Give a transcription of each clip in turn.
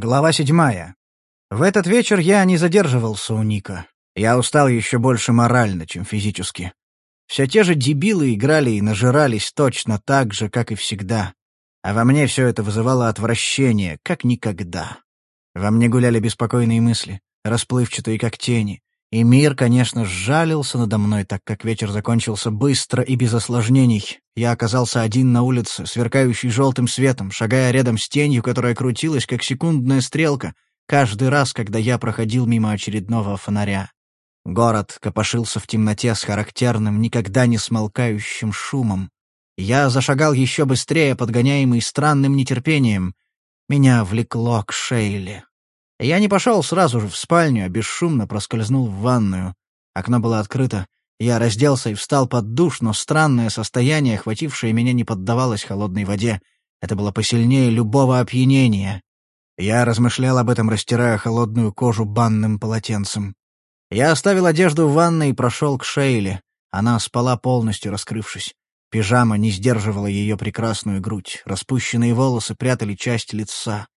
Глава седьмая. В этот вечер я не задерживался у Ника. Я устал еще больше морально, чем физически. Все те же дебилы играли и нажирались точно так же, как и всегда. А во мне все это вызывало отвращение, как никогда. Во мне гуляли беспокойные мысли, расплывчатые как тени. И мир, конечно, сжалился надо мной, так как вечер закончился быстро и без осложнений. Я оказался один на улице, сверкающий желтым светом, шагая рядом с тенью, которая крутилась, как секундная стрелка, каждый раз, когда я проходил мимо очередного фонаря. Город копошился в темноте с характерным, никогда не смолкающим шумом. Я зашагал еще быстрее, подгоняемый странным нетерпением. Меня влекло к Шейле. Я не пошел сразу же в спальню, а бесшумно проскользнул в ванную. Окно было открыто. Я разделся и встал под душ, но странное состояние, охватившее меня, не поддавалось холодной воде. Это было посильнее любого опьянения. Я размышлял об этом, растирая холодную кожу банным полотенцем. Я оставил одежду в ванной и прошел к Шейле. Она спала полностью, раскрывшись. Пижама не сдерживала ее прекрасную грудь. Распущенные волосы прятали часть лица.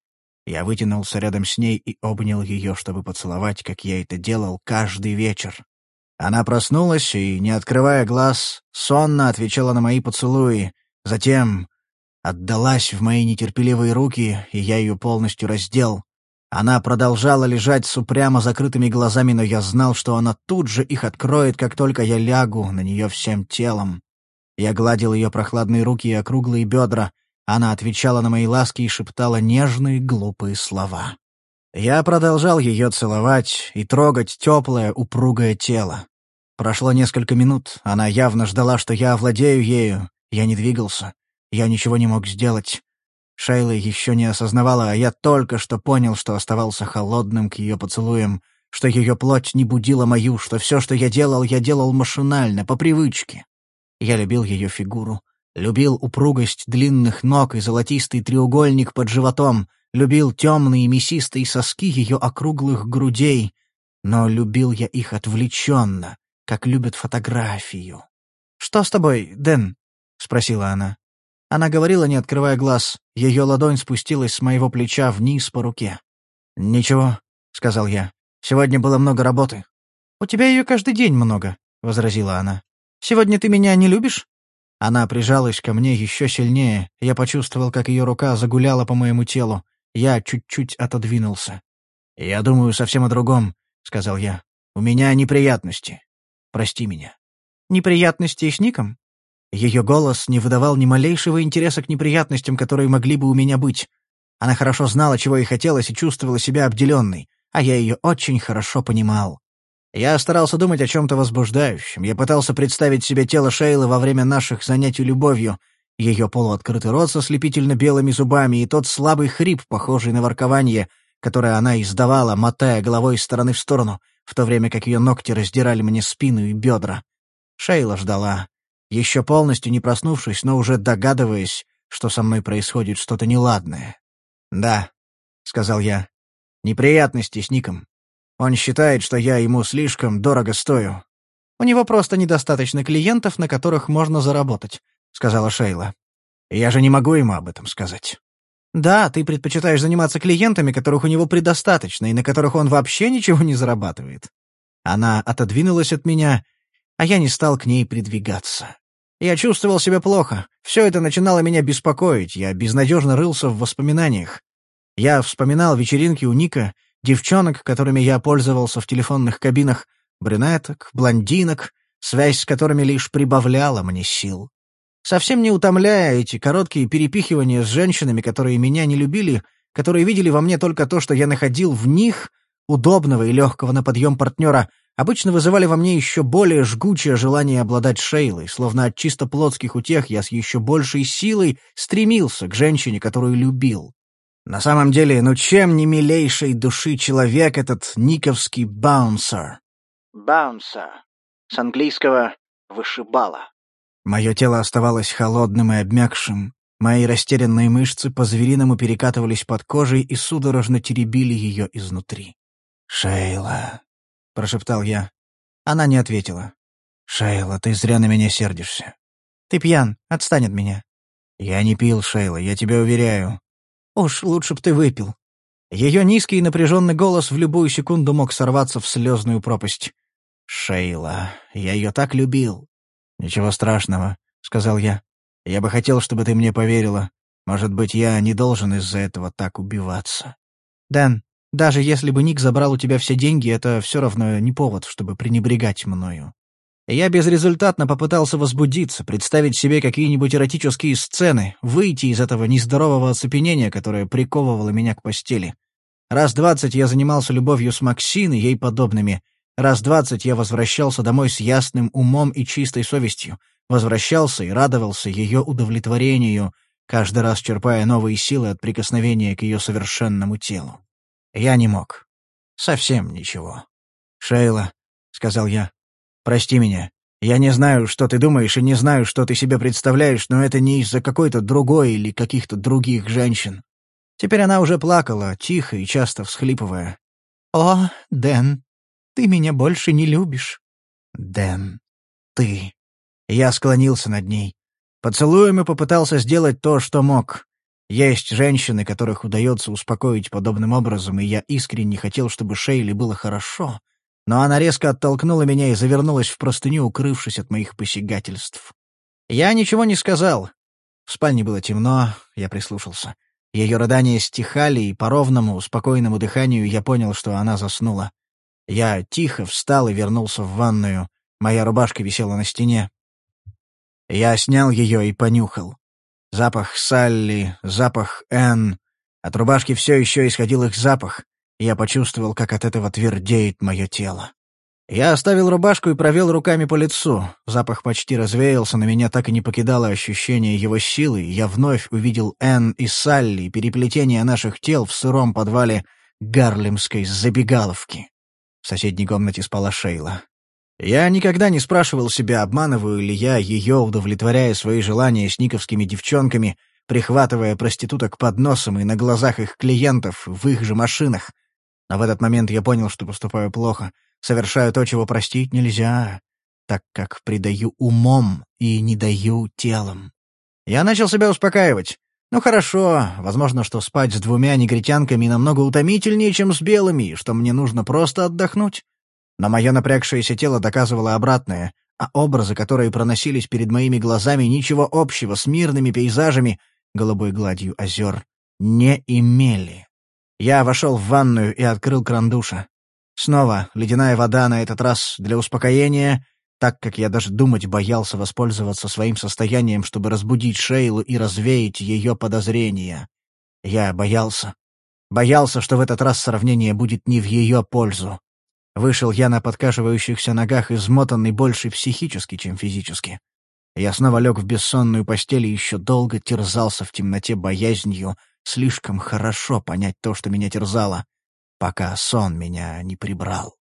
Я вытянулся рядом с ней и обнял ее, чтобы поцеловать, как я это делал каждый вечер. Она проснулась и, не открывая глаз, сонно отвечала на мои поцелуи. Затем отдалась в мои нетерпеливые руки, и я ее полностью раздел. Она продолжала лежать с упрямо закрытыми глазами, но я знал, что она тут же их откроет, как только я лягу на нее всем телом. Я гладил ее прохладные руки и округлые бедра, она отвечала на мои ласки и шептала нежные, глупые слова. Я продолжал ее целовать и трогать теплое, упругое тело. Прошло несколько минут, она явно ждала, что я овладею ею. Я не двигался, я ничего не мог сделать. Шейла еще не осознавала, а я только что понял, что оставался холодным к ее поцелуям, что ее плоть не будила мою, что все, что я делал, я делал машинально, по привычке. Я любил ее фигуру, Любил упругость длинных ног и золотистый треугольник под животом, любил темные мясистые соски ее округлых грудей, но любил я их отвлеченно, как любят фотографию. «Что с тобой, Дэн?» — спросила она. Она говорила, не открывая глаз. Ее ладонь спустилась с моего плеча вниз по руке. «Ничего», — сказал я. «Сегодня было много работы». «У тебя ее каждый день много», — возразила она. «Сегодня ты меня не любишь?» Она прижалась ко мне еще сильнее. Я почувствовал, как ее рука загуляла по моему телу. Я чуть-чуть отодвинулся. «Я думаю совсем о другом», — сказал я. «У меня неприятности. Прости меня». «Неприятности с Ником?» Ее голос не выдавал ни малейшего интереса к неприятностям, которые могли бы у меня быть. Она хорошо знала, чего ей хотелось, и чувствовала себя обделенной, а я ее очень хорошо понимал. Я старался думать о чем-то возбуждающем. Я пытался представить себе тело Шейлы во время наших занятий любовью, ее полуоткрытый рот со слепительно белыми зубами и тот слабый хрип, похожий на воркование, которое она издавала, мотая головой из стороны в сторону, в то время как ее ногти раздирали мне спину и бедра. Шейла ждала, еще полностью не проснувшись, но уже догадываясь, что со мной происходит что-то неладное. «Да», — сказал я, — «неприятности с Ником. Он считает, что я ему слишком дорого стою. У него просто недостаточно клиентов, на которых можно заработать», — сказала Шейла. «Я же не могу ему об этом сказать». «Да, ты предпочитаешь заниматься клиентами, которых у него предостаточно, и на которых он вообще ничего не зарабатывает». Она отодвинулась от меня, а я не стал к ней придвигаться. Я чувствовал себя плохо. Все это начинало меня беспокоить. Я безнадежно рылся в воспоминаниях. Я вспоминал вечеринки у Ника, девчонок, которыми я пользовался в телефонных кабинах, брюнеток, блондинок, связь с которыми лишь прибавляла мне сил. Совсем не утомляя эти короткие перепихивания с женщинами, которые меня не любили, которые видели во мне только то, что я находил в них, удобного и легкого на подъем партнера, обычно вызывали во мне еще более жгучее желание обладать Шейлой, словно от чисто плотских утех я с еще большей силой стремился к женщине, которую любил. На самом деле, ну чем не милейшей души человек этот никовский баунсер? Баунсер. С английского «вышибала». Мое тело оставалось холодным и обмякшим. Мои растерянные мышцы по-звериному перекатывались под кожей и судорожно теребили ее изнутри. «Шейла», — прошептал я. Она не ответила. «Шейла, ты зря на меня сердишься». «Ты пьян, отстань от меня». «Я не пил, Шейла, я тебя уверяю. Уж лучше б ты выпил. Ее низкий и напряженный голос в любую секунду мог сорваться в слезную пропасть. «Шейла, я ее так любил». «Ничего страшного», — сказал я. «Я бы хотел, чтобы ты мне поверила. Может быть, я не должен из-за этого так убиваться». «Дэн, даже если бы Ник забрал у тебя все деньги, это все равно не повод, чтобы пренебрегать мною. Я безрезультатно попытался возбудиться, представить себе какие-нибудь эротические сцены, выйти из этого нездорового оцепенения, которое приковывало меня к постели. Раз двадцать я занимался любовью с Максиной, ей подобными. Раз двадцать я возвращался домой с ясным умом и чистой совестью. Возвращался и радовался ее удовлетворению, каждый раз черпая новые силы от прикосновения к ее совершенному телу. Я не мог. Совсем ничего. «Шейла», — сказал я, — «прости меня. Я не знаю, что ты думаешь, и не знаю, что ты себе представляешь, но это не из-за какой-то другой или каких-то других женщин». Теперь она уже плакала, тихо и часто всхлипывая. «О, Дэн, ты меня больше не любишь». «Дэн, ты...» Я склонился над ней. Поцелуем и попытался сделать то, что мог. Есть женщины, которых удается успокоить подобным образом, и я искренне хотел, чтобы Шейли было хорошо. Но она резко оттолкнула меня и завернулась в простыню, укрывшись от моих посягательств. Я ничего не сказал. В спальне было темно, я прислушался. Ее рыдания стихали, и по ровному, спокойному дыханию я понял, что она заснула. Я тихо встал и вернулся в ванную. Моя рубашка висела на стене. Я снял ее и понюхал. Запах Салли, запах Энн. От рубашки все еще исходил их запах. Я почувствовал, как от этого твердеет мое тело. Я оставил рубашку и провел руками по лицу. Запах почти развеялся, но меня так и не покидало ощущение его силы, я вновь увидел Энн и Салли, переплетение наших тел в сыром подвале гарлемской забегаловки. В соседней комнате спала Шейла. Я никогда не спрашивал себя, обманываю ли я ее, удовлетворяя свои желания с никовскими девчонками, прихватывая проституток под носом и на глазах их клиентов в их же машинах. Но в этот момент я понял, что поступаю плохо, совершаю то, чего простить нельзя, так как предаю умом и не даю телом. Я начал себя успокаивать. Ну хорошо, возможно, что спать с двумя негритянками намного утомительнее, чем с белыми, что мне нужно просто отдохнуть. Но мое напрягшееся тело доказывало обратное, а образы, которые проносились перед моими глазами, ничего общего с мирными пейзажами, голубой гладью озер, не имели. Я вошел в ванную и открыл кран душа. Снова ледяная вода, на этот раз для успокоения, так как я даже думать боялся воспользоваться своим состоянием, чтобы разбудить Шейлу и развеять ее подозрения. Я боялся. Боялся, что в этот раз сравнение будет не в ее пользу. Вышел я на подкашивающихся ногах, измотанный больше психически, чем физически. Я снова лег в бессонную постель и еще долго терзался в темноте боязнью слишком хорошо понять то, что меня терзало, пока сон меня не прибрал.